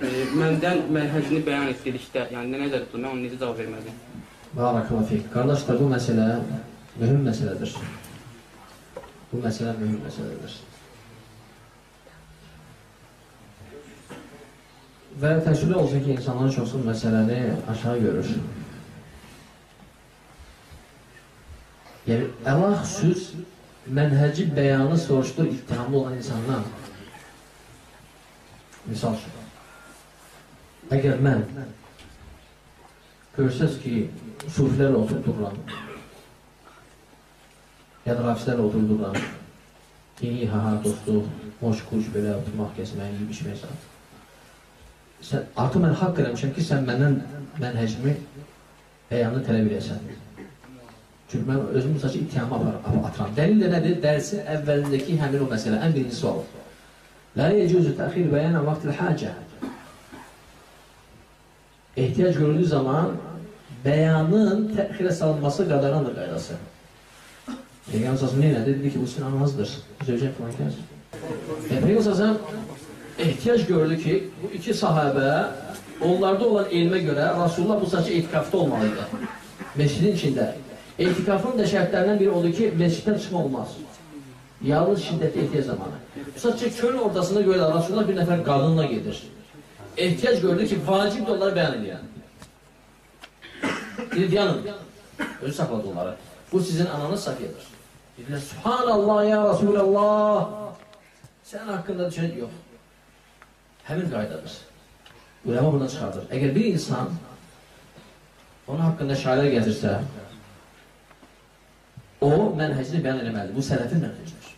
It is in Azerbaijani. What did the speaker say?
e, məndən mənhəcini bəyan etdikdə, yəni nə nəzərdə tutulur, mən onu necə cavab verməliyim? Barakallahu fik. Qardaşlar, bu məsələ mühüm məsələdir. Bu məsələ mühüm məsələdir. Və təəssüflə olsun ki, insanların çoxsu məsələni aşağı görür. Yəni, əlaq söz mənhəci bəyanı soruşdur ittihamlı olan insandan. Misal üçün, əgər mən görsəz ki, sufilərlə oturdururam, ya da rafislərlə oturdururam, iyi, ha, ha, dostluq, moş, kuş, belə oturmaq, kəsmək, yiyib, içmək saat. Sən, artıq mən haqq eləmişəm ki, sən məndən mənhəcimi bəyanını tələb edəsən. Çünki mən özümün saçı ittihama atıram. Dəlil də nədir? Dərsin əvvəlindəki həmin o məsələ, ən birinci sual. Lə yecüzü təxir bəyənə vaxtil həcə. ihtiyaç görüldüğü zaman beyanın tehire salınması kadarındır gayrası. Peygamber sallallahu aleyhi ve sellem dedi ki bu sizin ananızdır. Zevcen falan kendisi. E, Peygamber sallallahu ihtiyaç gördü ki bu iki sahabe onlarda olan ilme göre Resulullah bu saçı itikafta olmalıydı. Mescidin içinde. İtikafın da şartlarından biri oldu ki mescitten çıkma olmaz. Yalnız şiddetli ihtiyaç zamanı. Bu saçı çöl ortasında göre Resulullah bir nefer kadınla gelir. Ehtiyac gördü ki, vacib de onları bəyan edən. Dedi, yanın. Özü saxladı onları. Bu sizin ananız Safiyedir. Dedilər, Subhanallah ya Resulallah. Sən haqqında düşünək yox. Həmin qaydadır. Ulema bundan çıxardır. Əgər bir insan onun haqqında şairə gətirsə, o mənhəcini bəyan eləməlidir. Bu sələfin mənhəcidir.